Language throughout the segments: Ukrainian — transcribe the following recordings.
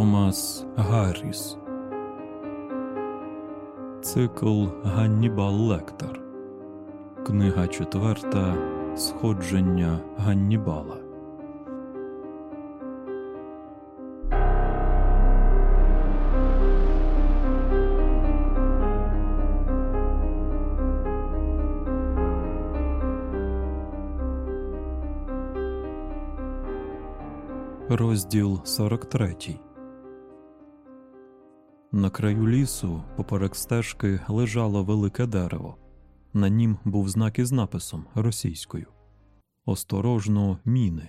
Томас Гарріс. Цикл Ганнібал Лектор Книга четверта. Сходження Ганнібала. Розділ 43 На краю лісу, поперек стежки, лежало велике дерево. На нім був знак із написом російською Осторожно, міни.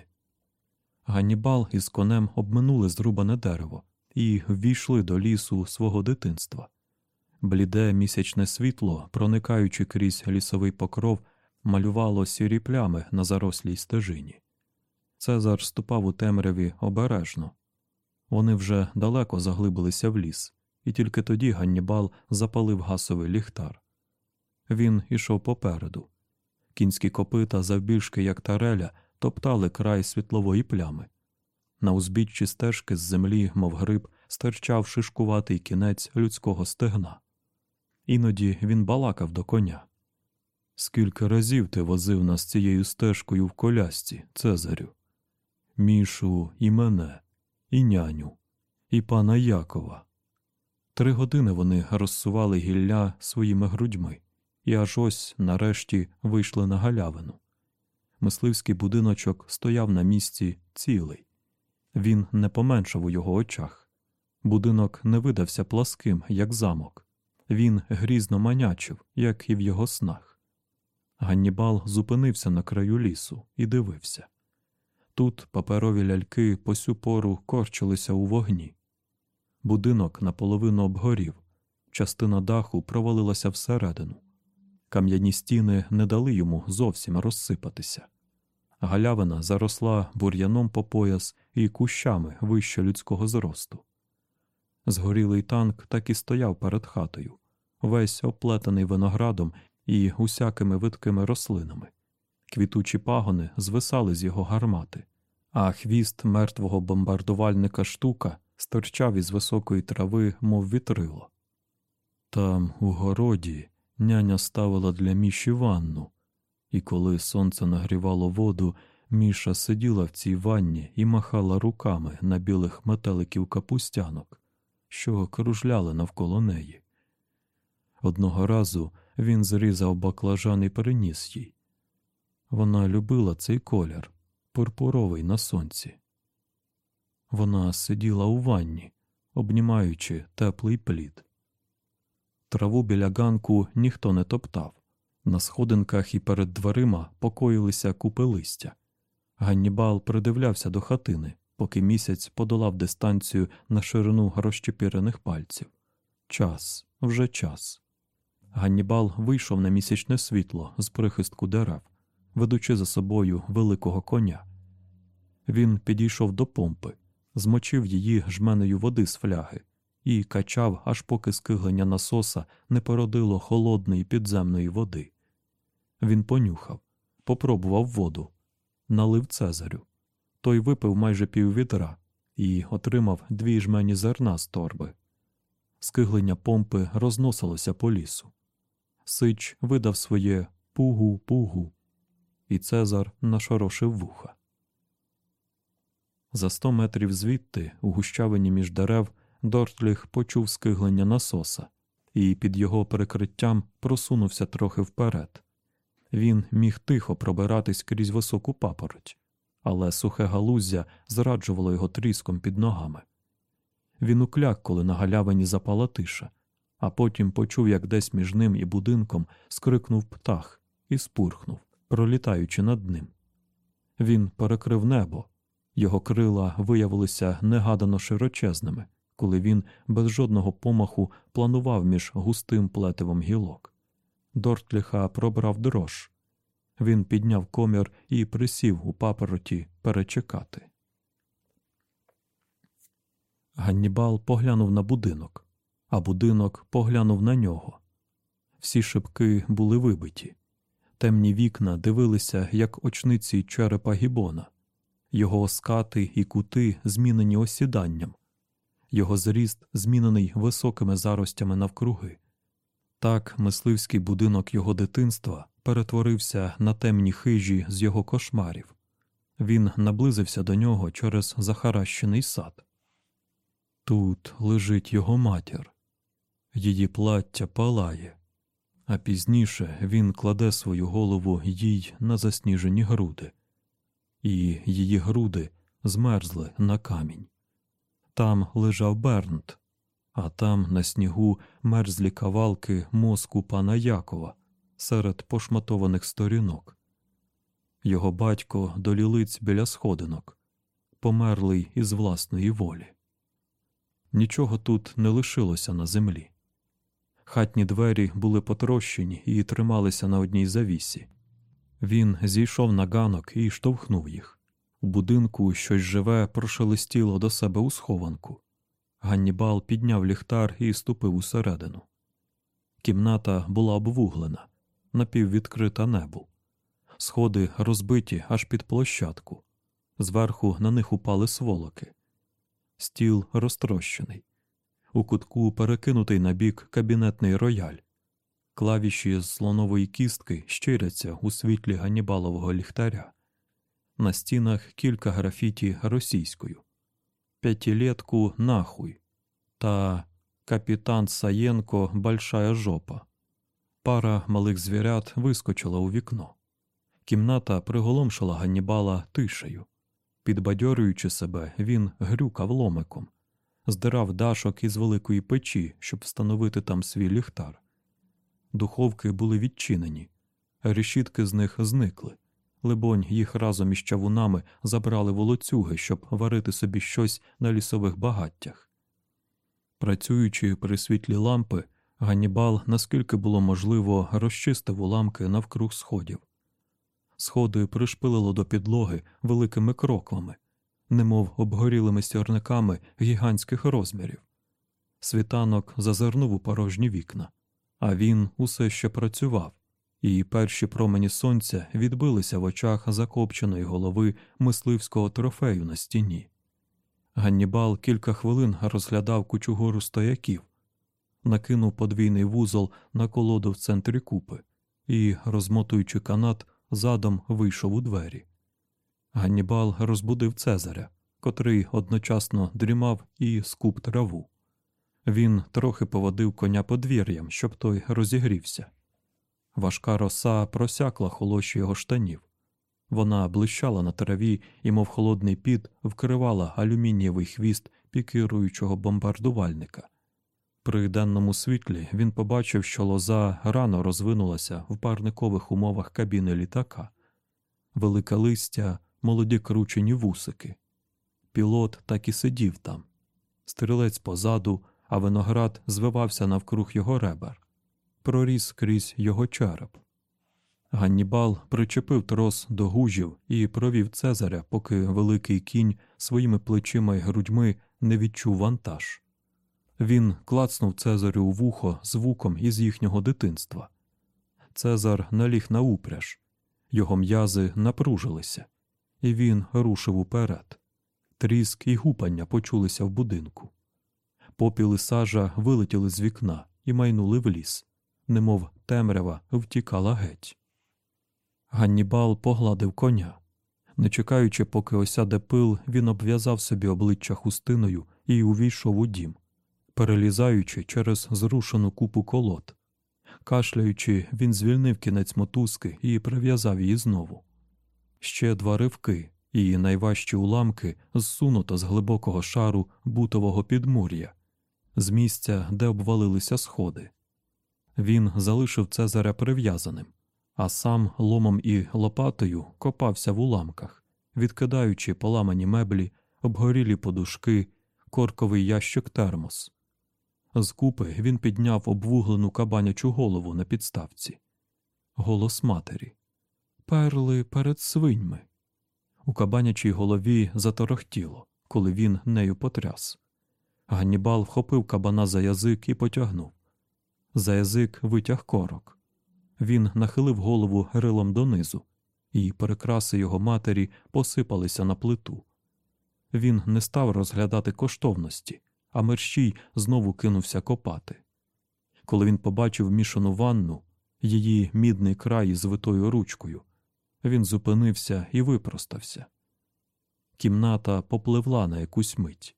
Ганнібал із конем обминули зрубане дерево і ввійшли до лісу свого дитинства. Бліде місячне світло, проникаючи крізь лісовий покров, малювало сірі плями на зарослій стежині. Цезар ступав у темряві обережно. Вони вже далеко заглибилися в ліс, і тільки тоді Ганнібал запалив гасовий ліхтар. Він ішов попереду. Кінські копита, завбільшки, як тареля, топтали край світлової плями. На узбіччі стежки з землі, мов гриб, стирчав шишкуватий кінець людського стегна. Іноді він балакав до коня. Скільки разів ти возив нас цією стежкою в колясці, Цезарю? Мішу і мене, і няню, і пана Якова. Три години вони розсували гілля своїми грудьми, і аж ось нарешті вийшли на галявину. Мисливський будиночок стояв на місці цілий. Він не поменшав у його очах. Будинок не видався пласким, як замок. Він грізно манячив, як і в його снах. Ганнібал зупинився на краю лісу і дивився. Тут паперові ляльки по сю пору корчилися у вогні. Будинок наполовину обгорів, частина даху провалилася всередину. Кам'яні стіни не дали йому зовсім розсипатися. Галявина заросла бур'яном по пояс і кущами вище людського зросту. Згорілий танк так і стояв перед хатою, весь оплетений виноградом і усякими видкими рослинами. Квітучі пагони звисали з його гармати, а хвіст мертвого бомбардувальника штука стирчав із високої трави, мов вітрило. Там, у городі, няня ставила для міші ванну, і коли сонце нагрівало воду, Міша сиділа в цій ванні і махала руками на білих метеликів капустянок, що кружляли навколо неї. Одного разу він зрізав баклажан і переніс їй. Вона любила цей колір, пурпуровий на сонці. Вона сиділа у ванні, обнімаючи теплий плід. Траву біля ганку ніхто не топтав. На сходинках і перед дверима покоїлися купи листя. Ганнібал придивлявся до хатини, поки місяць подолав дистанцію на ширину розчепірених пальців. Час, вже час. Ганнібал вийшов на місячне світло з прихистку дерев ведучи за собою великого коня. Він підійшов до помпи, змочив її жменею води з фляги і качав, аж поки скиглення насоса не породило холодної підземної води. Він понюхав, попробував воду, налив Цезарю. Той випив майже піввітра і отримав дві жмені зерна з торби. Скиглення помпи розносилося по лісу. Сич видав своє пугу-пугу і Цезар нашорошив вуха. За сто метрів звідти, у гущавині між дерев, Дортліх почув скиглення насоса, і під його перекриттям просунувся трохи вперед. Він міг тихо пробиратись крізь високу папороть, але сухе галуздя зраджувало його тріском під ногами. Він ukляк, коли на галявині запала тиша, а потім почув, як десь між ним і будинком скрикнув птах і спурхнув пролітаючи над ним. Він перекрив небо, його крила виявилися негадано широчезними, коли він без жодного помаху планував між густим плетивом гілок. Дортліха пробрав дрож. Він підняв комір і присів у папороті перечекати. Ганнібал поглянув на будинок, а будинок поглянув на нього. Всі шибки були вибиті. Темні вікна дивилися, як очниці черепа гібона, його скати і кути змінені осіданням. його зріст змінений високими заростями навкруги. Так мисливський будинок його дитинства перетворився на темні хижі з його кошмарів. Він наблизився до нього через захаращений сад. Тут лежить його матір, її плаття палає, а пізніше він кладе свою голову їй на засніжені груди, і її груди змерзли на камінь. Там лежав Бернт, а там на снігу мерзлі кавалки мозку пана Якова серед пошматованих сторінок. Його батько до лілиць біля сходинок, померлий із власної волі. Нічого тут не лишилося на землі. Хатні двері були потрощені і трималися на одній завісі. Він зійшов на ганок і штовхнув їх. У будинку щось живе прошелестіло до себе у схованку. Ганнібал підняв ліхтар і ступив усередину. Кімната була обвуглена, напіввідкрита небу. Сходи розбиті аж під площадку. Зверху на них упали сволоки. Стіл розтрощений. У кутку перекинутий на бік кабінетний рояль. Клавіші з слонової кістки щиряться у світлі ганнібалового ліхтаря. На стінах кілька графіті російською. П'ятилетку нахуй та капітан Саєнко Большая жопа. Пара малих звірят вискочила у вікно. Кімната приголомшила Ганнібала тишею. Підбадьорюючи себе, він грюкав ломиком, здирав дашок із великої печі, щоб встановити там свій ліхтар. Духовки були відчинені, решітки з них зникли. Либонь, їх разом із чавунами забрали волоцюги, щоб варити собі щось на лісових багаттях. Працюючи при світлі лампи, Ганнібал, наскільки було можливо, розчистив уламки навкруг сходів. Сходи пришпилило до підлоги великими кроквами, немов обгорілими сірниками гігантських розмірів. Світанок зазирнув у порожні вікна, а він усе ще працював, і перші промені сонця відбилися в очах закопченої голови мисливського трофею на стіні. Ганнібал кілька хвилин розглядав кучугору стояків, накинув подвійний вузол на колоду в центрі купи і, розмотуючи канат, задом вийшов у двері. Ганнібал розбудив Цезаря, котрий одночасно дрімав і скуп траву. Він трохи поводив коня подвір'ям, щоб той розігрівся. Важка роса просякла холоші його штанів. Вона блищала на траві і, мов холодний піт, вкривала алюмінієвий хвіст пікируючого бомбардувальника. При денному світлі він побачив, що лоза рано розвинулася в парникових умовах кабіни літака, велике листя, молоді кручені вусики. Пілот так і сидів там, стрілець позаду, а виноград звивався навкруг його ребер, проріс крізь його череп. Ганнібал причепив трос до гужів і провів Цезаря, поки великий кінь своїми плечима й грудьми не відчув вантаж. Він клацнув Цезарю у вухо звуком із їхнього дитинства. Цезар наліг на упряж, його м'язи напружилися, і він рушив уперед. Тріск і гупання почулися в будинку. Попіли сажа вилетіли з вікна і майнули в ліс, немов темрява втікала геть. Ганнібал погладив коня. Не чекаючи, поки осяде пил, він обв'язав собі обличчя хустиною і увійшов у дім, перелізаючи через зрушену купу колод. Кашляючи, він звільнив кінець мотузки і прив'язав її знову. Ще два ривки, і найважчі уламки зсунуто з глибокого шару бутового підмур'я, з місця, де обвалилися сходи. Він залишив Цезаря прив'язаним а сам ломом і лопатою копався в уламках, відкидаючи поламані меблі, обгорілі подушки, корковий ящик термос. З купи він підняв обвуглену кабанячу голову на підставці. Голос матері. Перли перед свиньми. У кабанячій голові заторохтіло, коли він нею потряс. Ганнібал вхопив кабана за язик і потягнув. За язик витяг корок. Він нахилив голову грилом донизу, і перекраси його матері посипалися на плиту. Він не став розглядати коштовності, а мерщій знову кинувся копати. Коли він побачив мішану ванну, її мідний край із витою ручкою, він зупинився і випростався. Кімната попливла на якусь мить.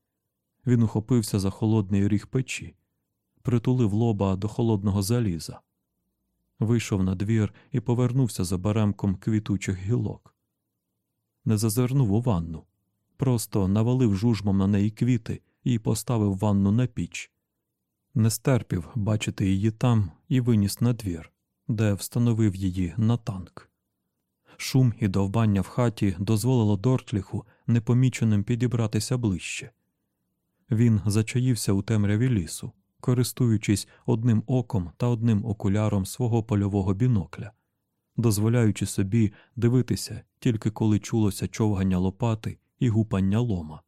Він ухопився за холодний ріг печі, притулив лоба до холодного заліза, вийшов на двір і повернувся за баремком квітучих гілок. Не зазирнув у ванну, просто навалив жужмом на неї квіти і поставив ванну на піч. Не стерпів бачити її там і виніс на двір, де встановив її на танк. Шум і довбання в хаті дозволило Дортліху непоміченим підібратися ближче. Він зачаївся у темряві лісу, користуючись одним оком та одним окуляром свого польового бінокля, дозволяючи собі дивитися тільки коли чулося човгання лопати і гупання лома.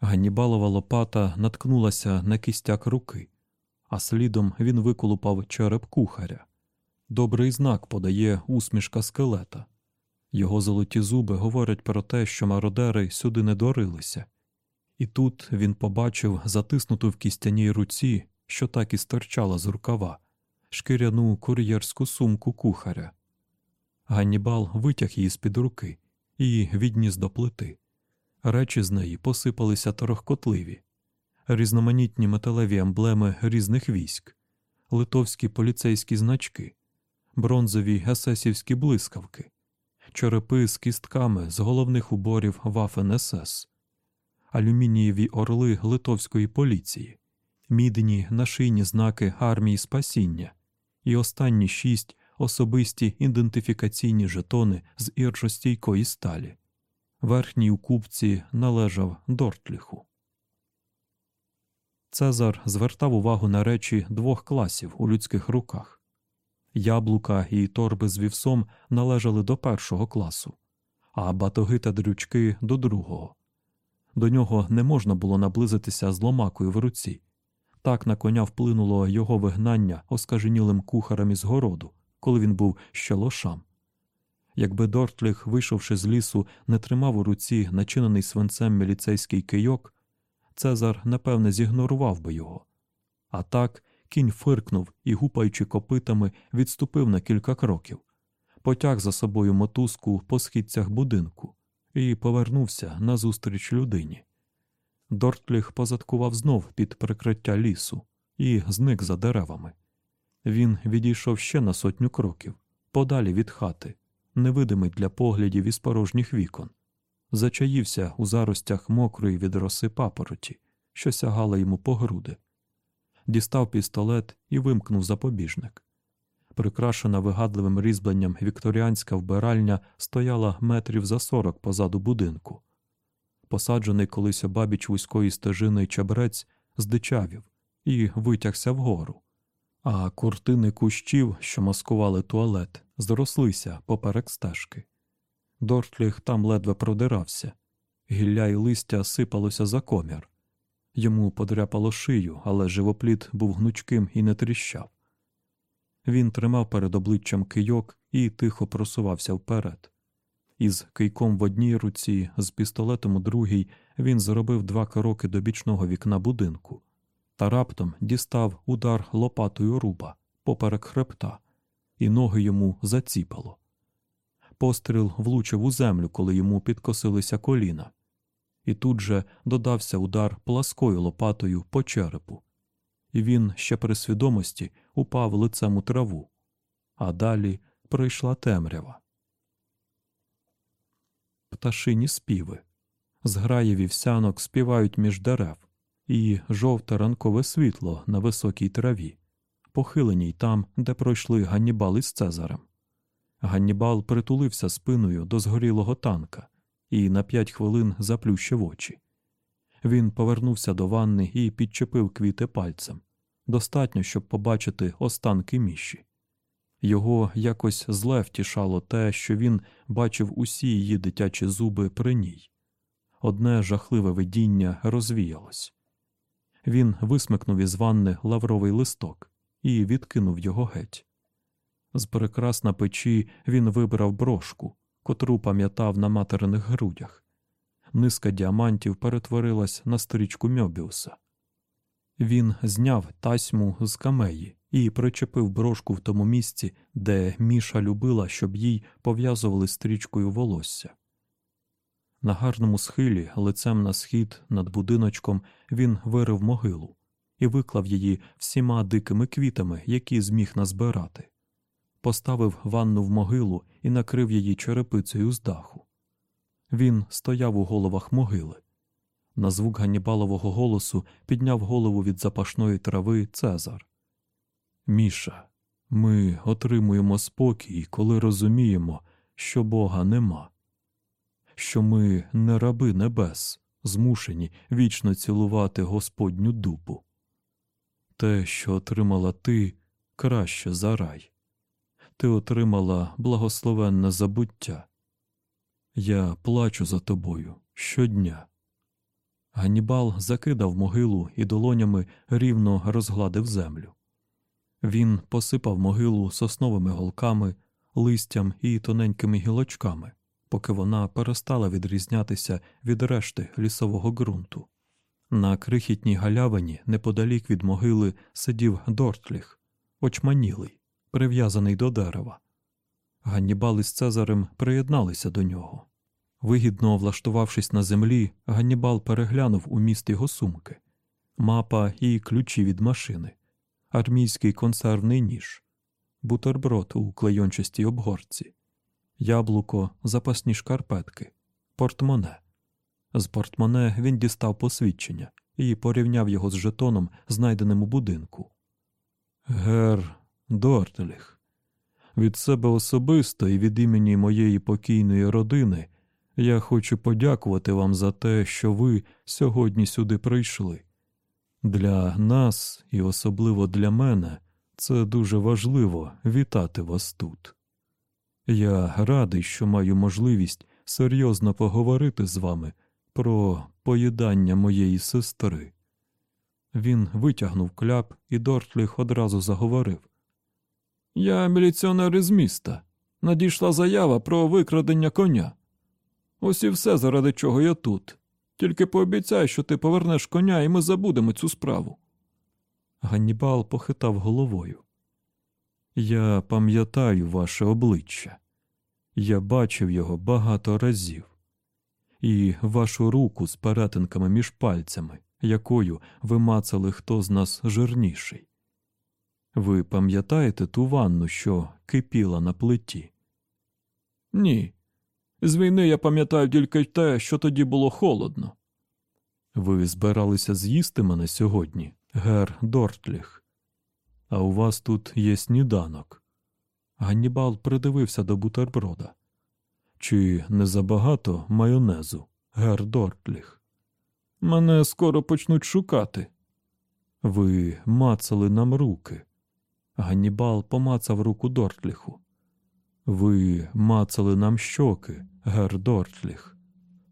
Ганнібалова лопата наткнулася на кістяк руки, а слідом він виколупав череп кухаря. Добрий знак подає усмішка скелета. Його золоті зуби говорять про те, що мародери сюди не дорилися. І тут він побачив затиснуту в кістяній руці, що так і стирчала з рукава, шкіряну кур'єрську сумку кухаря. Ганнібал витяг її з під руки і відніс до плити. Речі з неї посипалися торохкотливі, різноманітні металеві емблеми різних військ, литовські поліцейські значки, бронзові есесівські блискавки, черепи з кістками з головних уборів Вафен СС, алюмінієві орли литовської поліції, мідні нашийні знаки армії спасіння і останні шість особисті ідентифікаційні жетони з іржостійкої сталі. Верхній у купці належав Дортліху. Цезар звертав увагу на речі двох класів у людських руках. Яблука і торби з вівсом належали до першого класу, а батоги та дрючки до другого. До нього не можна було наблизитися з ломакою в руці. Так на коня вплинуло його вигнання оскаженілим кухарем із городу, коли він був ще лошам. Якби Дортліх, вийшовши з лісу, не тримав у руці начинений свинцем міліцейський кийок, Цезар, напевне, зігнорував би його. А так кінь фиркнув і, гупаючи копитами, відступив на кілька кроків, потяг за собою мотузку по східцях будинку і повернувся назустріч людині. Дортліх позадкував знов під прикриття лісу і зник за деревами. Він відійшов ще на сотню кроків, подалі від хати, невидимий для поглядів із порожніх вікон, зачаївся у заростях мокрої від роси папороті, що сягала йому по груди, дістав пістолет і вимкнув запобіжник. Прикрашена вигадливим різьбленням вікторіанська вбиральня стояла метрів за сорок позаду будинку. Посаджений колись обабіч вузької стежини чабрець здичавів і витягся вгору, а куртини кущів, що маскували туалет, зрослися поперек стежки. Дортліх там ледве продирався, гілля й листя сипалося за комір. Йому подряпало шию, але живопліт був гнучким і не тріщав. Він тримав перед обличчям кийок і тихо просувався вперед. Із кийком в одній руці, з пістолетом у другій, він зробив два кроки до бічного вікна будинку та раптом дістав удар лопатою руба поперек хребта, і ноги йому заціпало. Постріл влучив у землю, коли йому підкосилися коліна, і тут же додався удар пласкою лопатою по черепу, і він ще при свідомості упав лицем у траву, а далі прийшла темрява. Пташині співи, зграї вівсянок співають між дерев, і жовте ранкове світло на високій траві, похиленій там, де пройшли Ганнібал із Цезарем. Ганнібал притулився спиною до згорілого танка і на п'ять хвилин заплющив очі. Він повернувся до ванни і підчепив квіти пальцем достатньо, щоб побачити останки міші. Його якось зле втішало те, що він бачив усі її дитячі зуби при ній. Одне жахливе видіння розвіялось. Він висмикнув із ванни лавровий листок і відкинув його геть. З прикрас на печі він вибрав брошку, котру пам'ятав на материних грудях. Низка діамантів перетворилась на стрічку Мьобіуса. Він зняв тасьму з камеї і причепив брошку в тому місці, де Міша любила, щоб їй пов'язували стрічкою волосся. На гарному схилі, лицем на схід над будиночком, він вирив могилу і виклав її всіма дикими квітами, які зміг назбирати. Поставив ванну в могилу і накрив її черепицею з даху. Він стояв у головах могили. На звук Ганнібалового голосу підняв голову від запашної трави Цезар. Міша, ми отримуємо спокій, коли розуміємо, що Бога нема, що ми не раби небес, змушені вічно цілувати Господню дупу. Те, що отримала ти, краще за рай. Ти отримала благословенне забуття. Я плачу за тобою щодня. Ганнібал закидав могилу і долонями рівно розгладив землю. Він посипав могилу сосновими голками, листям і тоненькими гілочками, поки вона перестала відрізнятися від решти лісового ґрунту. На крихітній галявині неподалік від могили сидів Дортліх, очманілий, прив'язаний до дерева. Ганнібал із Цезарем приєдналися до нього. Вигідно влаштувавшись на землі, Ганнібал переглянув у міст його сумки, мапа і ключі від машини, армійський консервний ніж, бутерброд у клейончастій обгорці, яблуко, запасні шкарпетки, портмоне. З портмоне він дістав посвідчення і порівняв його з жетоном, знайденим у будинку. Гер Дортеліх, від себе особисто і від імені моєї покійної родини я хочу подякувати вам за те, що ви сьогодні сюди прийшли. Для нас і особливо для мене це дуже важливо вітати вас тут. Я радий, що маю можливість серйозно поговорити з вами про поїдання моєї сестри. Він витягнув кляп, і Дортліх одразу заговорив. Я міліціонер із міста. Надійшла заява про викрадення коня. Ось і все, заради чого я тут. Тільки пообіцяй, що ти повернеш коня, і ми забудемо цю справу. Ганнібал похитав головою. Я пам'ятаю ваше обличчя. Я бачив його багато разів, і вашу руку з перетинками між пальцями, якою ви мацали хто з нас жирніший. Ви пам'ятаєте ту ванну, що кипіла на плиті? Ні. З війни я пам'ятаю тільки те, що тоді було холодно. Ви збиралися з'їсти мене сьогодні, гер Дортліх. А у вас тут є сніданок. Ганнібал придивився до бутерброда. Чи не забагато майонезу, гер Дортліх? Мене скоро почнуть шукати. Ви мацали нам руки. Ганнібал помацав руку Дортліху. Ви мацали нам щоки, гер Дортліх,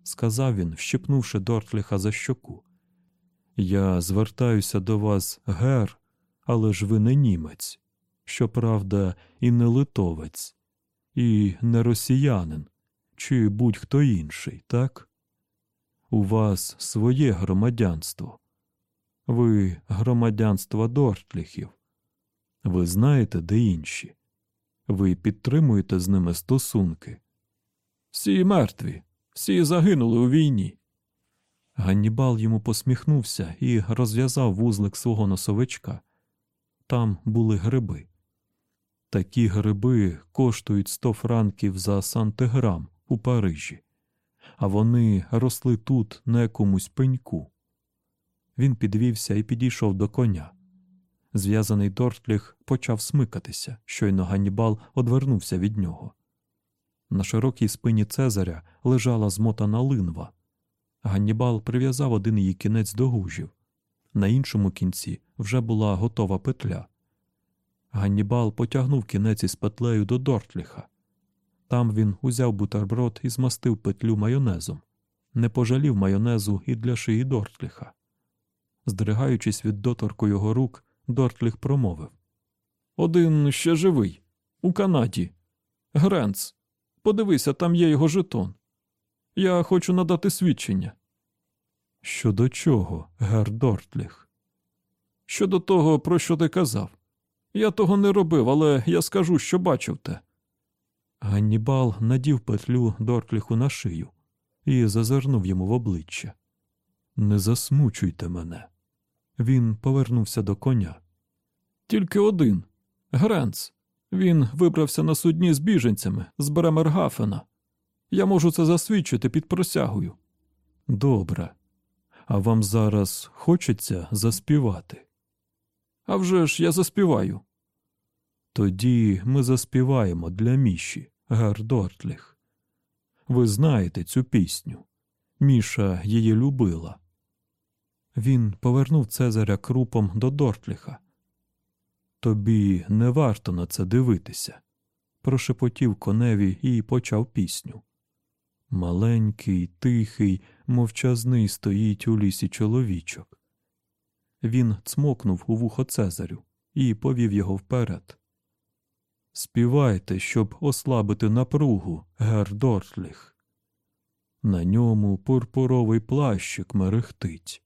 сказав він, вщипнувши Дортліха за щоку. Я звертаюся до вас, гер, але ж ви не німець, щоправда, і не литовець, і не росіянин, чи будь-хто інший, так? У вас своє громадянство. Ви громадянство Дортліхів. Ви знаєте, де інші. Ви підтримуєте з ними стосунки. Всі мертві, всі загинули у війні. Ганнібал йому посміхнувся і розв'язав вузлик свого носовичка. Там були гриби. Такі гриби коштують сто франків за сантиграм у Парижі, а вони росли тут на якомусь пеньку. Він підвівся і підійшов до коня. Зв'язаний Дортліх почав смикатися, щойно Ганнібал одвернувся від нього. На широкій спині Цезаря лежала змотана линва. Ганнібал прив'язав один її кінець до гужів. На іншому кінці вже була готова петля. Ганнібал потягнув кінець із петлею до Дортліха. Там він узяв бутерброд і змастив петлю майонезом, не пожалів майонезу і для шиї Дортліха. Здригаючись від доторку його рук, Дортліх промовив Один ще живий, у Канаді. Гренц. Подивися, там є його жетон. Я хочу надати свідчення. Щодо чого, гер Дортліх? щодо того, про що ти казав. Я того не робив, але я скажу, що бачив те. Ганнібал надів петлю Доркліху на шию і зазирнув йому в обличчя. Не засмучуйте мене. Він повернувся до коня. Тільки один Гренц. Він вибрався на судні з біженцями з Бремергафена. Я можу це засвідчити під просягою. Добре. А вам зараз хочеться заспівати? «А вже ж я заспіваю. Тоді ми заспіваємо для Міші, Гердортліх. Ви знаєте цю пісню. Міша її любила. Він повернув Цезаря крупом до Дортліха. Тобі не варто на це дивитися, прошепотів коневі і почав пісню. Маленький, тихий, мовчазний стоїть у лісі чоловічок. Він цмокнув у вухо Цезарю і повів його вперед. Співайте, щоб ослабити напругу, гер Дортліх. На ньому пурпуровий плащик мерехтить.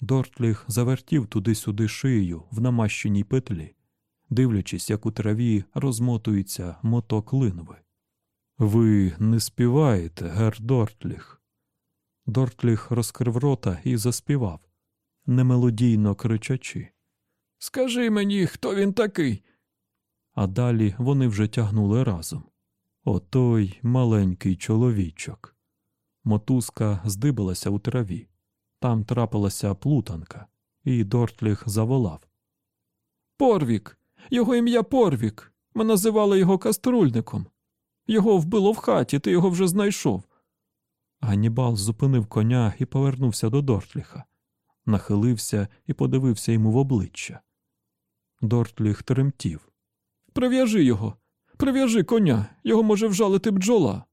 Дортліх завертів туди-сюди шию в намащеній петлі, дивлячись, як у траві розмотується моток линви. Ви не співаєте, гер Дортліх. Дортліх розкрив рота і заспівав, немелодійно кричачи. Скажи мені, хто він такий? А далі вони вже тягнули разом. Отой маленький чоловічок. Мотузка здибалася у траві. Там трапилася плутанка, і Дортліх заволав. Порвік. Його ім'я Порвік. Ми називали його каструльником. Його вбило в хаті, ти його вже знайшов. Ганнібал зупинив коня і повернувся до Дортліха, нахилився і подивився йому в обличчя. Дортліх тремтів. Прив'яжи його, прив'яжи коня, його може вжалити бджола.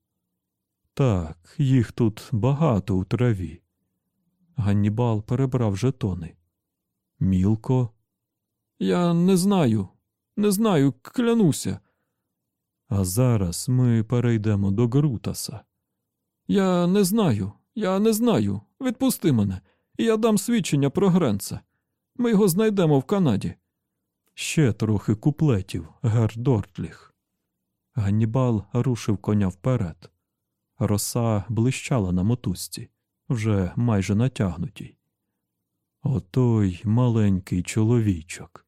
Так, їх тут багато у траві. Ганнібал перебрав жетони. Мілко? Я не знаю, не знаю, клянуся. А зараз ми перейдемо до Грутаса. Я не знаю, я не знаю. Відпусти мене, і я дам свідчення про Гренца. Ми його знайдемо в Канаді. Ще трохи куплетів, гер Дортліх. Ганнібал рушив коня вперед. Роса блищала на мотузці, вже майже натягнутій. Отой маленький чоловічок.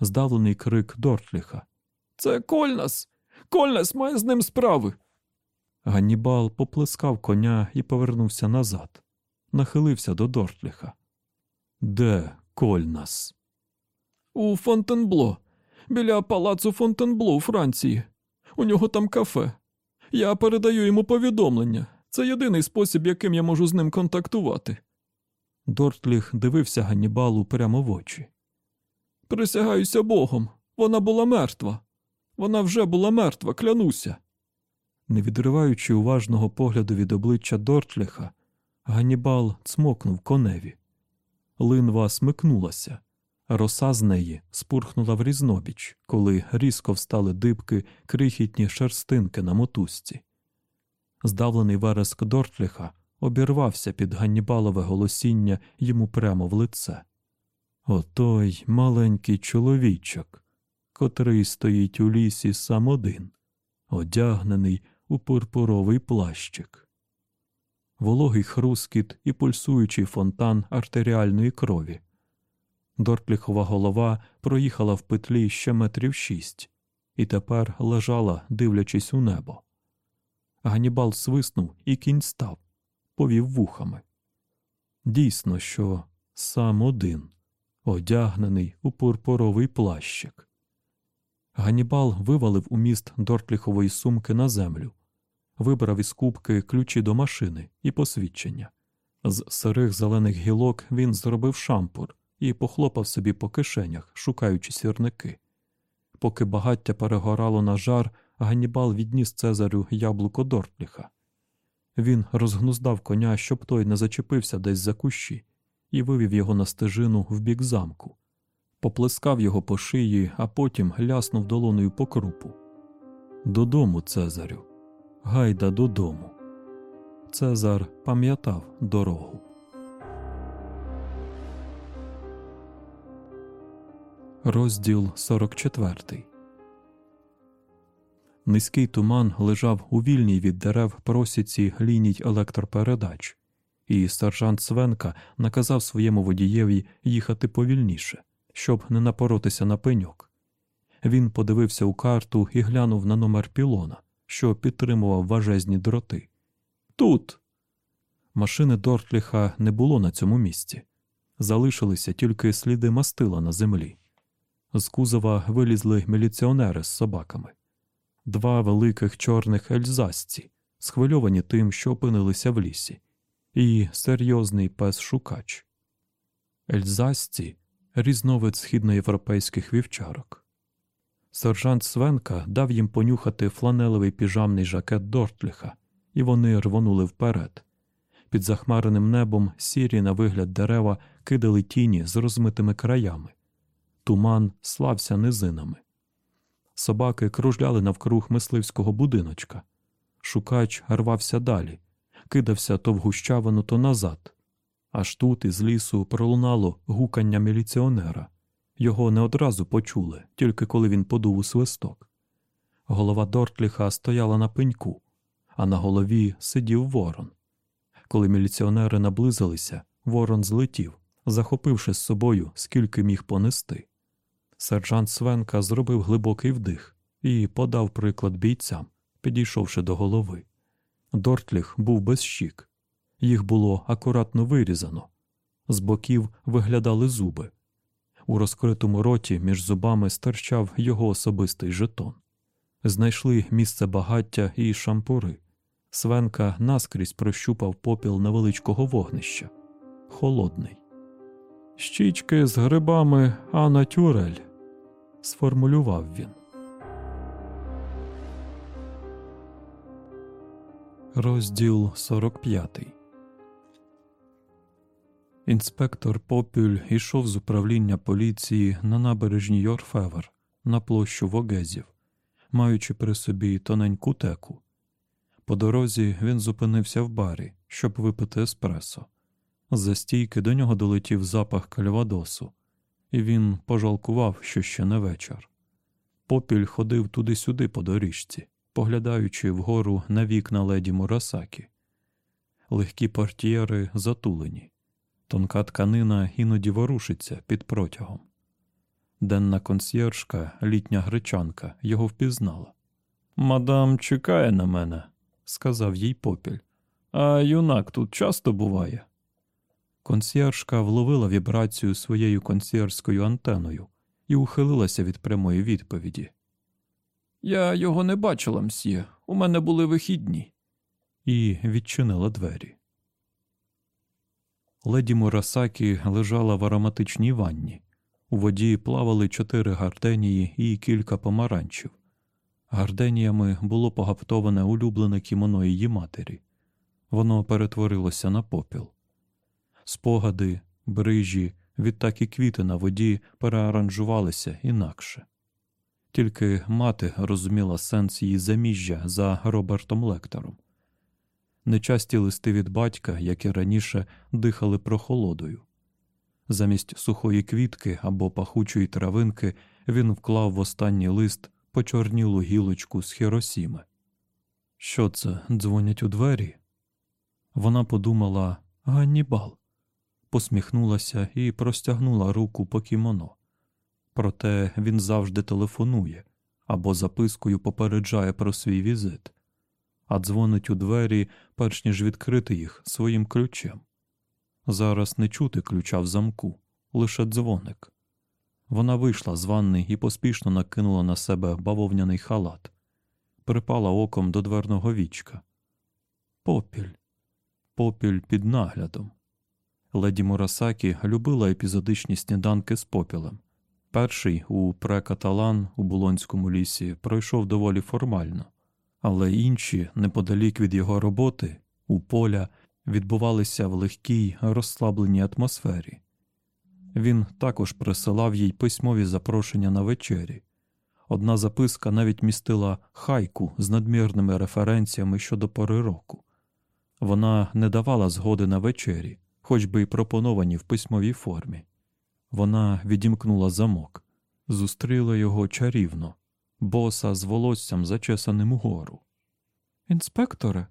Здавлений крик Дортліха. Це Кольнас! Кольнас має з ним справи. Ганнібал поплескав коня і повернувся назад, нахилився до Дортліха. Де Кольнас? У Фонтенбло, біля палацу Фонтенбло у Франції. У нього там кафе. Я передаю йому повідомлення. Це єдиний спосіб, яким я можу з ним контактувати. Дортліх дивився Ганнібалу прямо в очі. Присягаюся Богом, вона була мертва. Вона вже була мертва, клянуся. Не відриваючи уважного погляду від обличчя Дортліха, Ганнібал цмокнув коневі. Линва смикнулася, роса з неї спурхнула в різнобіч, коли різко встали дибки крихітні шерстинки на мотузці. Здавлений вереск Дортліха обірвався під Ганнібалове голосіння йому прямо в лице. Отой маленький чоловічок, котрий стоїть у лісі сам один, одягнений у пурпуровий плащик. Вологий хрускіт і пульсуючий фонтан артеріальної крові. Дортліхова голова проїхала в петлі ще метрів шість і тепер лежала, дивлячись у небо. Ганібал свиснув, і кінь став, повів вухами. Дійсно, що сам один, одягнений у пурпуровий плащик. Ганібал вивалив у міст Дортліхової сумки на землю, вибрав із кубки ключі до машини і посвідчення. З сирих зелених гілок він зробив шампур і похлопав собі по кишенях, шукаючи сірники. Поки багаття перегорало на жар, Ганнібал відніс Цезарю яблуко Дортліха. Він розгнуздав коня, щоб той не зачепився десь за кущі, і вивів його на стежину в бік замку, поплескав його по шиї, а потім ляснув долоною по крупу. Додому, Цезарю, гайда додому. Цезар пам'ятав дорогу. Розділ 44 Низький туман лежав у вільній від дерев просіці ліній електропередач, і сержант Свенка наказав своєму водієві їхати повільніше, щоб не напоротися на пеньок. Він подивився у карту і глянув на номер пілона, що підтримував важезні дроти. Тут. Машини Дортліха не було на цьому місці. Залишилися тільки сліди мастила на землі. З кузова вилізли міліціонери з собаками, два великих чорних ельзасці, схвильовані тим, що опинилися в лісі, і серйозний пес шукач. Ельзасці різновид східноєвропейських вівчарок. Сержант Свенка дав їм понюхати фланелевий піжамний жакет Дортліха, і вони рвонули вперед. Під захмареним небом сірі на вигляд дерева кидали тіні з розмитими краями. Туман слався низинами. Собаки кружляли навкруг мисливського будиночка. Шукач рвався далі, кидався то в гущавину, то назад. Аж тут із лісу пролунало гукання міліціонера. Його не одразу почули, тільки коли він подув у свисток. Голова Дортліха стояла на пеньку, а на голові сидів ворон. Коли міліціонери наблизилися, ворон злетів, захопивши з собою, скільки міг понести. Сержант Свенка зробив глибокий вдих і подав приклад бійцям, підійшовши до голови. Дортліх був без щік, їх було акуратно вирізано, з боків виглядали зуби. У розкритому роті між зубами стирчав його особистий жетон. Знайшли місце багаття і шампури. Свенка наскрізь прощупав попіл невеличкого вогнища. Холодний. Щічки з грибами Ана Тюрель, сформулював він. Розділ 45 Інспектор Попюль ішов з управління поліції на набережні Йорфевер на площу Вогезів, маючи при собі тоненьку теку. По дорозі він зупинився в барі, щоб випити еспресо. З-за стійки до нього долетів запах кальвадосу, і він пожалкував, що ще не вечір. Попіль ходив туди-сюди по доріжці, поглядаючи вгору на вікна леді Мурасакі. Легкі портьєри затулені, тонка тканина іноді ворушиться під протягом. Денна консьєржка, літня гречанка, його впізнала. Мадам чекає на мене, сказав їй попіль. А юнак тут часто буває. Консьєржка вловила вібрацію своєю консьєрською антеною і ухилилася від прямої відповіді. Я його не бачила, мсьє. У мене були вихідні. І відчинила двері. Леді Мурасакі лежала в ароматичній ванні. У воді плавали чотири гарденії і кілька помаранчів. Гарденіями було погаптоване улюблене кімоно її матері. Воно перетворилося на попіл. Спогади, брижі, відтак і квіти на воді переаранжувалися інакше. Тільки мати розуміла сенс її заміжжя за Робертом Лектором. Нечасті листи від батька, як і раніше, дихали прохолодою. Замість сухої квітки або пахучої травинки він вклав в останній лист почорнілу гілочку з Хіросіми. Що це дзвонять у двері? Вона подумала Ганнібал, посміхнулася і простягнула руку по кімоно. Проте він завжди телефонує або запискою попереджає про свій візит, а дзвонить у двері, перш ніж відкрити їх своїм ключем. Зараз не чути ключа в замку, лише дзвоник. Вона вийшла з ванни і поспішно накинула на себе бавовняний халат, припала оком до дверного вічка. Попіль, попіль під наглядом. Леді Мурасакі любила епізодичні сніданки з попілем. Перший у прекаталан у Булонському лісі пройшов доволі формально, але інші, неподалік від його роботи, у поля, відбувалися в легкій, розслабленій атмосфері. Він також присилав їй письмові запрошення на вечері. Одна записка навіть містила хайку з надмірними референціями щодо пори року. Вона не давала згоди на вечері, хоч би й пропоновані в письмовій формі. Вона відімкнула замок, зустріла його чарівно, боса з волоссям зачесаним угору. Інспекторе,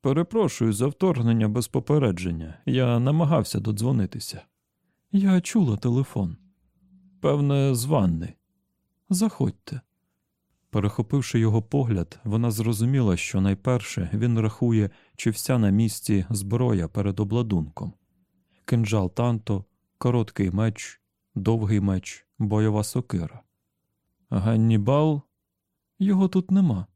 перепрошую за вторгнення без попередження. Я намагався додзвонитися. Я чула телефон. Певне, з ванни. Заходьте. Перехопивши його погляд, вона зрозуміла, що найперше він рахує, чи вся на місці зброя перед обладунком кинджал танто, короткий меч, довгий меч, бойова сокира. Ганнібал його тут нема.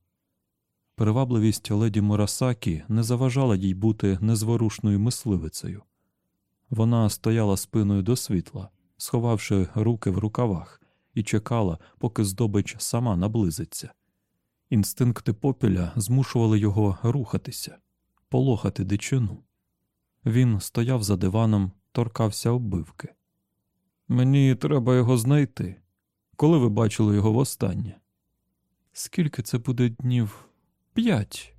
Привабливість леді Мурасакі не заважала їй бути незворушною мисливицею. Вона стояла спиною до світла, сховавши руки в рукавах, і чекала, поки здобич сама наблизиться. Інстинкти попіля змушували його рухатися, полохати дичину. Він стояв за диваном, торкався оббивки. Мені треба його знайти. Коли ви бачили його востаннє? Скільки це буде днів? П'ять.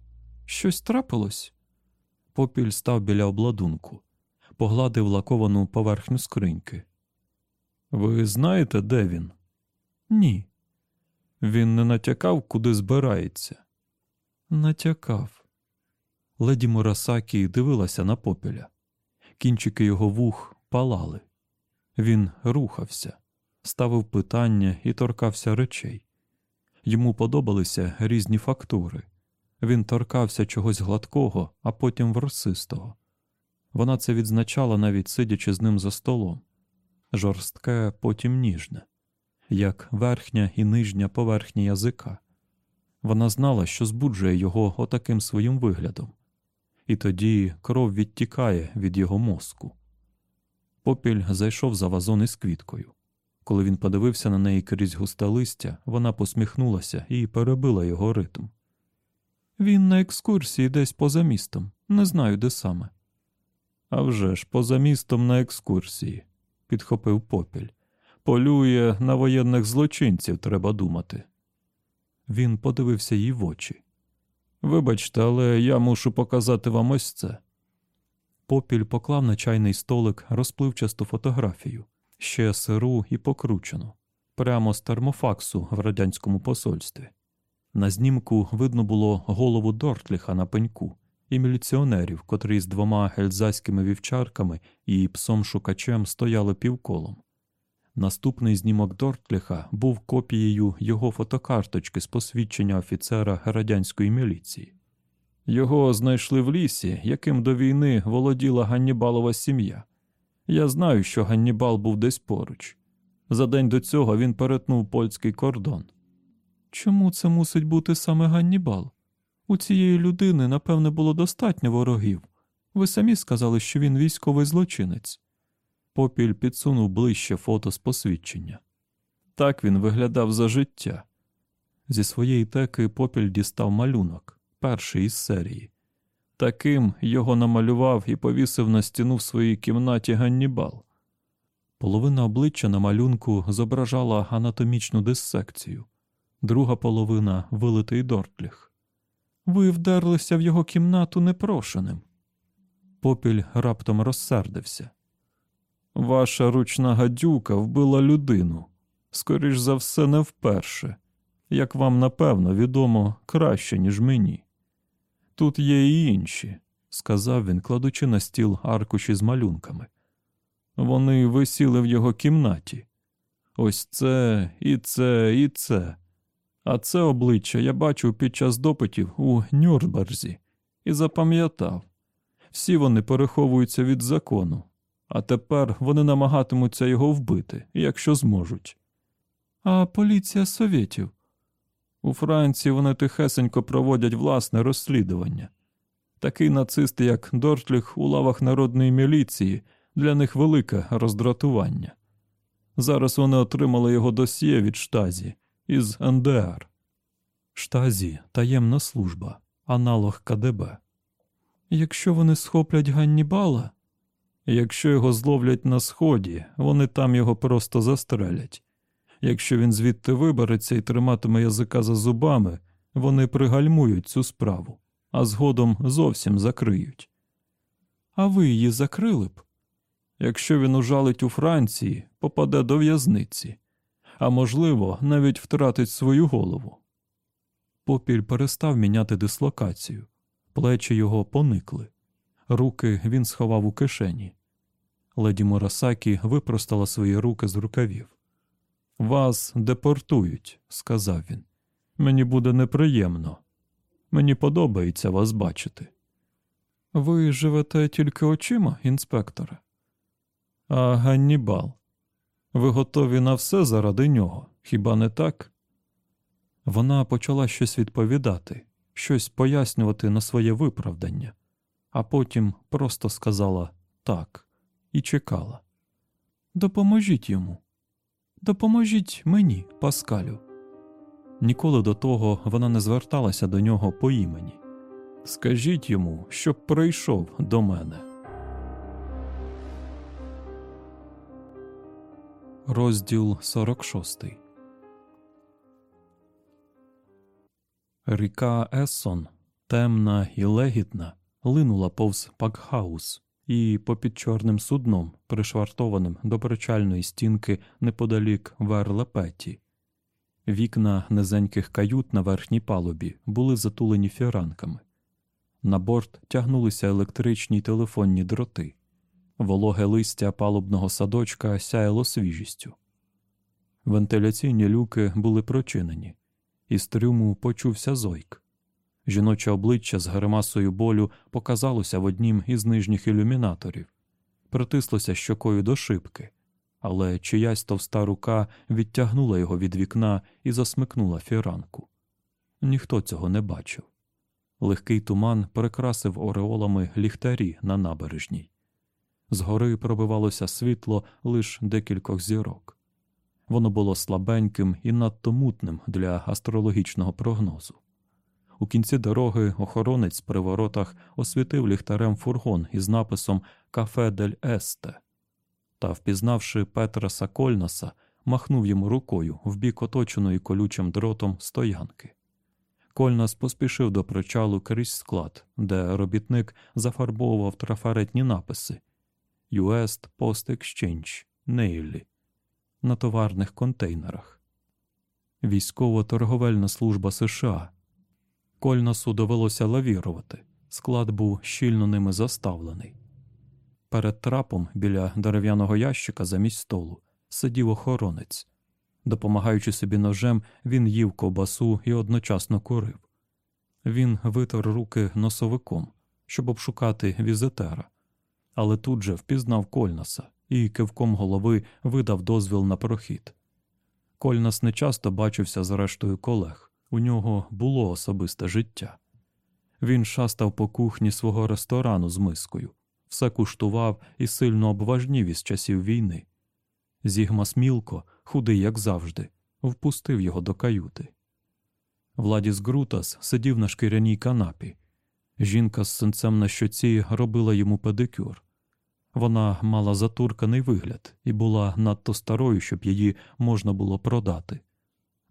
Щось трапилось? Попіль став біля обладунку, погладив лаковану поверхню скриньки. Ви знаєте, де він? Ні. Він не натякав, куди збирається. Натякав. Леді Мурасакі дивилася на попіля. Кінчики його вух палали. Він рухався, ставив питання і торкався речей. Йому подобалися різні фактури. Він торкався чогось гладкого, а потім ворсистого. Вона це відзначала, навіть сидячи з ним за столом. Жорстке, потім ніжне, як верхня і нижня поверхня язика. Вона знала, що збуджує його отаким своїм виглядом, і тоді кров відтікає від його мозку. Попіль зайшов за вазон із квіткою. Коли він подивився на неї крізь густе листя, вона посміхнулася і перебила його ритм. Він на екскурсії десь поза містом, не знаю, де саме. «А вже ж, поза містом на екскурсії, підхопив попіль. Полює на воєнних злочинців, треба думати. Він подивився їй в очі. Вибачте, але я мушу показати вам ось це. Попіль поклав на чайний столик розпливчасту фотографію, ще сиру і покручену, прямо з термофаксу в радянському посольстві. На знімку видно було голову Дортліха на пеньку і міліціонерів, котрі з двома ельзаськими вівчарками і псом шукачем стояли півколом. Наступний знімок Дортліха був копією його фотокарточки з посвідчення офіцера радянської міліції. Його знайшли в лісі, яким до війни володіла Ганнібалова сім'я. Я знаю, що Ганнібал був десь поруч. За день до цього він перетнув польський кордон. Чому це мусить бути саме Ганнібал? У цієї людини, напевне, було достатньо ворогів. Ви самі сказали, що він військовий злочинець. Попіль підсунув ближче фото з посвідчення. Так він виглядав за життя. Зі своєї теки попіль дістав малюнок, перший із серії. Таким його намалював і повісив на стіну в своїй кімнаті Ганнібал. Половина обличчя на малюнку зображала анатомічну диссекцію, друга половина вилитий дортліх. Ви вдерлися в його кімнату непрошеним. Попіль раптом розсердився. Ваша ручна гадюка вбила людину, скоріш за все, не вперше, як вам напевно відомо краще, ніж мені. Тут є і інші, сказав він, кладучи на стіл аркуші з малюнками. Вони висіли в його кімнаті. Ось це, і це, і це. А це обличчя я бачив під час допитів у Нюрнберзі і запам'ятав всі вони переховуються від закону, а тепер вони намагатимуться його вбити, якщо зможуть. А поліція совєтів. У Франції вони тихесенько проводять власне розслідування. Такий нацист, як Дортліх у лавах народної міліції, для них велике роздратування. Зараз вони отримали його досьє від штазі із НДР. Штазі таємна служба, аналог КДБ. Якщо вони схоплять Ганнібала, якщо його зловлять на сході, вони там його просто застрелять. Якщо він звідти вибереться і триматиме язика за зубами, вони пригальмують цю справу, а згодом зовсім закриють. А ви її закрили б? Якщо він ужалить у Франції, попаде до в'язниці. а можливо, навіть втратить свою голову. Попіль перестав міняти дислокацію, плечі його поникли, руки він сховав у кишені. Леді Мурасакі випростала свої руки з рукавів. Вас депортують, сказав він. Мені буде неприємно. Мені подобається вас бачити. Ви живете тільки очима, інспекторе? А Ганнібал, ви готові на все заради нього, хіба не так? Вона почала щось відповідати, щось пояснювати на своє виправдання, а потім просто сказала так і чекала. Допоможіть йому, допоможіть мені, Паскалю. Ніколи до того вона не зверталася до нього по імені. Скажіть йому, щоб прийшов до мене. Розділ 46 Ріка Ессон, темна і легітна, линула повз Пакхаус і попід чорним судном, пришвартованим до причальної стінки неподалік Верлепеті. Вікна низеньких кают на верхній палубі були затулені фіранками. На борт тягнулися електричні телефонні дроти. Вологе листя палубного садочка сяяло свіжістю. Вентиляційні люки були прочинені, із трюму почувся зойк. Жіноче обличчя з гримасою болю показалося в однім із нижніх ілюмінаторів, притислося щокою до шибки, але чиясь товста рука відтягнула його від вікна і засмикнула фіранку. Ніхто цього не бачив. Легкий туман перекрасив ореолами ліхтарі на набережній. Згори пробивалося світло лиш декількох зірок. Воно було слабеньким і надто мутним для астрологічного прогнозу. У кінці дороги охоронець при воротах освітив ліхтарем фургон із написом Кафе дель Есте та, впізнавши Петра Сакольнаса, махнув йому рукою в бік оточеної колючим дротом стоянки. Кольнас поспішив до причалу крізь склад, де робітник зафарбовував трафаретні написи US Post Exchange, Нейлі на товарних контейнерах. Військово-торговельна служба США. Кольнасу довелося лавірувати. Склад був щільно ними заставлений. Перед трапом біля дерев'яного ящика замість столу сидів охоронець. Допомагаючи собі ножем, він їв ковбасу і одночасно курив. Він витер руки носовиком, щоб обшукати візитера, але тут же впізнав Кольнаса і кивком голови видав дозвіл на прохід. Кольнас нечасто бачився з рештою колег, у нього було особисте життя. Він шастав по кухні свого ресторану з мискою, все куштував і сильно обважнів із часів війни. Зігмас Мілко, худий, як завжди, впустив його до каюти. Владіс Грутас сидів на шкіряній канапі. Жінка з синцем на щоці робила йому педикюр. Вона мала затурканий вигляд і була надто старою, щоб її можна було продати.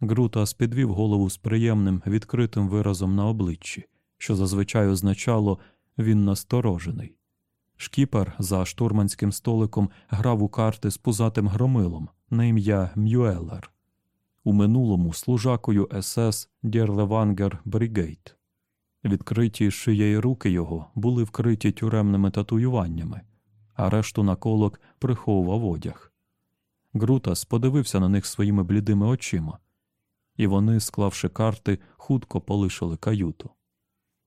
Грутас підвів голову з приємним відкритим виразом на обличчі, що зазвичай означало він насторожений. Шкіпер за штурманським столиком грав у карти з пузатим громилом на ім'я Мюеллер. У минулому служакою СС Дєрлевангер Брігейт. Відкриті шия й руки його були вкриті тюремними татуюваннями, а решту наколок приховував одяг. Грутас подивився на них своїми блідими очима, і вони, склавши карти, хутко полишили каюту.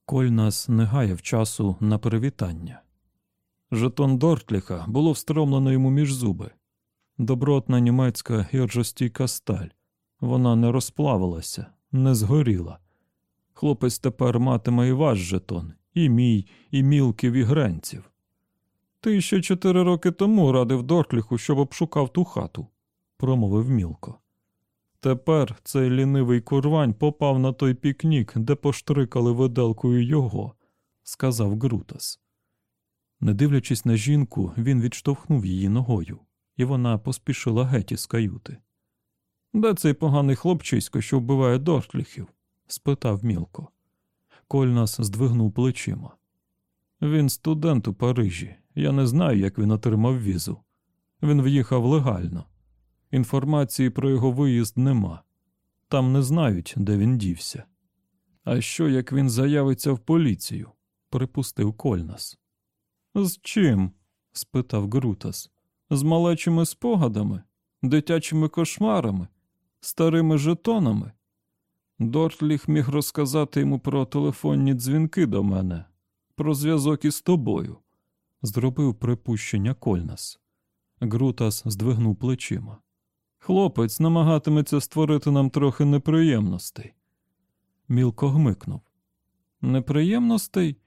Кольнас не гаяв часу на привітання. Жетон Дортліха було встромлено йому між зуби. Добротна німецька гіржостійка сталь. Вона не розплавилася, не згоріла. Хлопець тепер матиме і ваш жетон, і мій, і мілків, і гренців. Ти ще чотири роки тому радив Дортліху, щоб обшукав ту хату, промовив мілко. Тепер цей лінивий курвань попав на той пікнік, де поштрикали виделкою його, сказав Грутас. Не дивлячись на жінку, він відштовхнув її ногою, і вона поспішила геть із каюти. Де цей поганий хлопчисько, що вбиває дортліхів? спитав мілко. Кольнас здвигнув плечима. Він студент у Парижі. Я не знаю, як він отримав візу. Він в'їхав легально. Інформації про його виїзд нема. Там не знають, де він дівся. А що, як він заявиться в поліцію? припустив Кольнас. З чим? спитав Грутас. З малечими спогадами, дитячими кошмарами, старими жетонами. Дортліх міг розказати йому про телефонні дзвінки до мене, про зв'язок із тобою, зробив припущення Кольнас. Грутас здвигнув плечима. Хлопець намагатиметься створити нам трохи неприємностей. Мілко гмикнув. Неприємностей?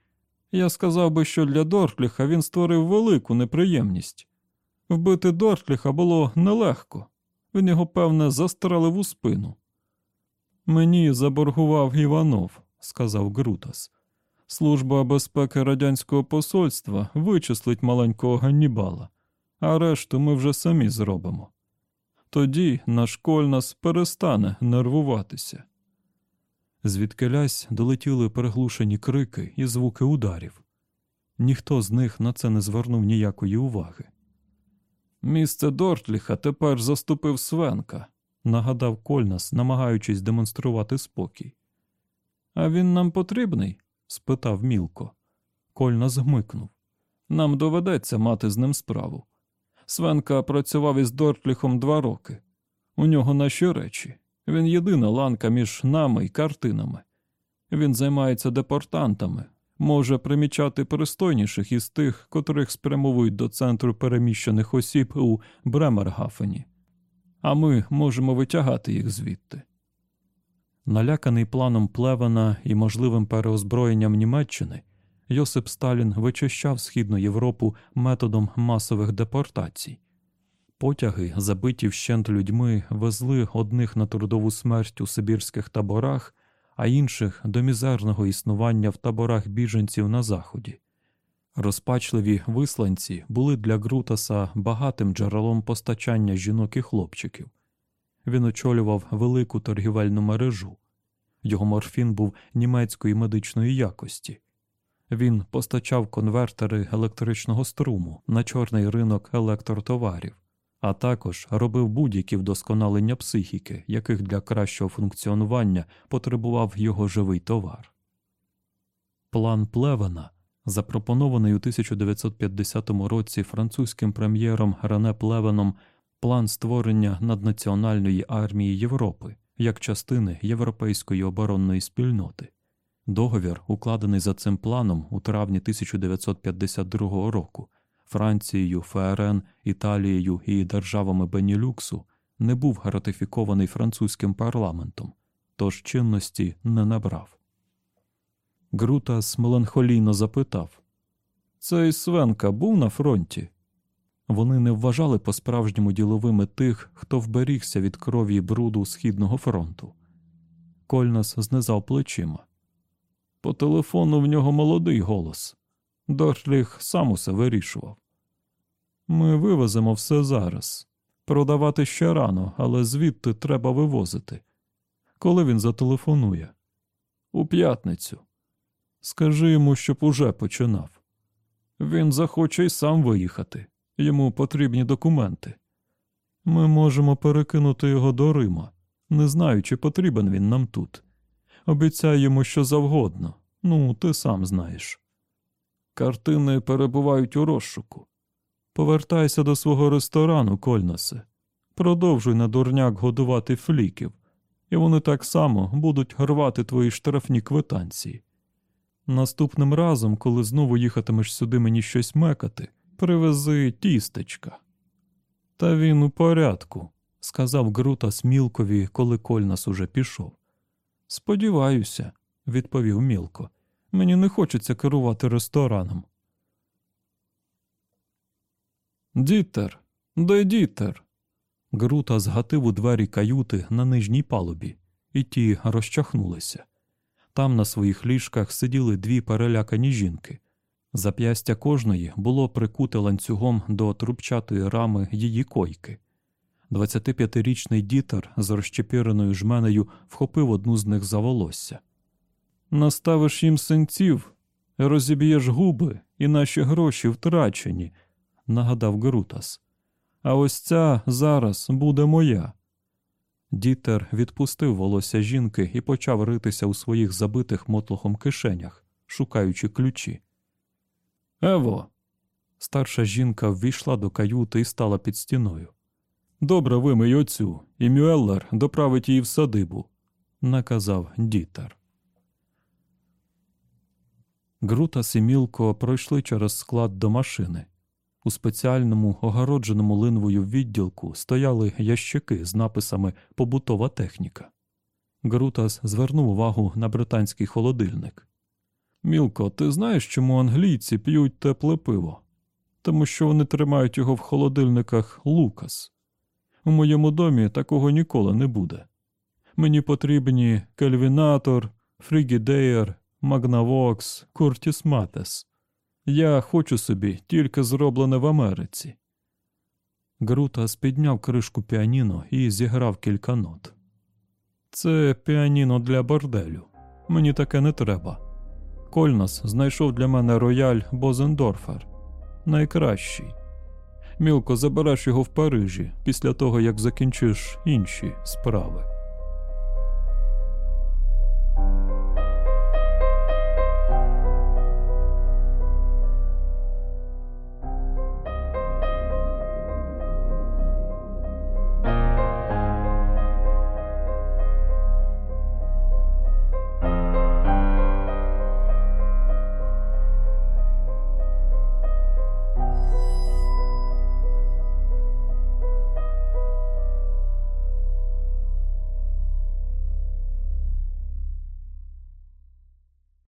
Я сказав би, що для Дортліха він створив велику неприємність. Вбити Дортліха було нелегко. Він його, певне, застрелив у спину. Мені заборгував Іванов, сказав Грутас. Служба безпеки радянського посольства вичислить маленького Ганнібала, а решту ми вже самі зробимо. Тоді наш Кольнас перестане нервуватися. Звідкилясь долетіли переглушені крики і звуки ударів. Ніхто з них на це не звернув ніякої уваги. Місце Дортліха тепер заступив Свенка, нагадав Кольнас, намагаючись демонструвати спокій. А він нам потрібний? спитав Мілко. Кольнас гмикнув. Нам доведеться мати з ним справу. Свенка працював із Дортліхом два роки. У нього наші речі. Він єдина ланка між нами і картинами. Він займається депортантами, може примічати пристойніших із тих, котрих спрямовують до центру переміщених осіб у Бремергафені, а ми можемо витягати їх звідти. Наляканий планом Плевена і можливим переозброєнням Німеччини, Йосип Сталін вичищав Східну Європу методом масових депортацій. Потяги, забиті вщент людьми, везли одних на трудову смерть у Сибірських таборах, а інших до мізерного існування в таборах біженців на заході. Розпачливі висланці були для Грутаса багатим джерелом постачання жінок і хлопчиків. Він очолював велику торгівельну мережу. Його морфін був німецької медичної якості. Він постачав конвертери електричного струму на чорний ринок електротоварів а також робив будь-які вдосконалення психіки, яких для кращого функціонування потребував його живий товар. План Плевена, запропонований у 1950 році французьким прем'єром Рене Плевеном, план створення наднаціональної армії Європи як частини європейської оборонної спільноти. Договір, укладений за цим планом у травні 1952 року, Францією, ФРН, Італією і державами Бенілюксу не був ратифікований французьким парламентом, тож чинності не набрав. Грутас меланхолійно запитав Цей Свенка був на фронті? Вони не вважали по справжньому діловими тих, хто вберігся від крові і бруду Східного фронту. Кольнас знизав плечима. По телефону в нього молодий голос. Дортліх сам усе вирішував. Ми вивеземо все зараз. Продавати ще рано, але звідти треба вивозити. Коли він зателефонує? У п'ятницю. Скажи йому, щоб уже починав. Він захоче й сам виїхати. Йому потрібні документи. Ми можемо перекинути його до Рима, не знаю, чи потрібен він нам тут. Обіцяй йому що завгодно. Ну, ти сам знаєш. Картини перебувають у розшуку. Повертайся до свого ресторану, Кольнасе. Продовжуй на дурняк годувати фліків, і вони так само будуть рвати твої штрафні квитанції. Наступним разом, коли знову їхатимеш сюди мені щось мекати, привези тістечка. Та він у порядку, сказав Грута Смілкові, коли Кольнас уже пішов. Сподіваюся, відповів Мілко. Мені не хочеться керувати рестораном. Дітер, де дітер? Грута згатив у двері каюти на нижній палубі, і ті розчахнулися. Там на своїх ліжках сиділи дві перелякані жінки. Зап'ястя кожної було прикуте ланцюгом до трубчатої рами її койки. 25-річний дітер з розчепіреною жменею вхопив одну з них за волосся. Наставиш їм синців, розіб'єш губи, і наші гроші втрачені, нагадав Грутас. А ось ця зараз буде моя. Дітер відпустив волосся жінки і почав ритися у своїх забитих мотлохом кишенях, шукаючи ключі. Ево. Старша жінка ввійшла до каюти і стала під стіною. Добре вимий оцю, і Мюеллер доправить її в садибу, наказав дітер. Грутас і Мілко пройшли через склад до машини. У спеціальному огородженому линвою відділку стояли ящики з написами Побутова техніка. Грутас звернув увагу на британський холодильник. Мілко, ти знаєш, чому англійці п'ють тепле пиво? Тому що вони тримають його в холодильниках Лукас. У моєму домі такого ніколи не буде. Мені потрібні кельвінатор, Фріджідейр, Магнавокс, Куртіс Матес. Я хочу собі тільки зроблене в Америці. Грутас підняв кришку піаніно і зіграв кілька нот. Це піаніно для борделю. Мені таке не треба. Кольнас знайшов для мене рояль Бозендорфер. Найкращий. Мілко забереш його в Парижі після того, як закінчиш інші справи.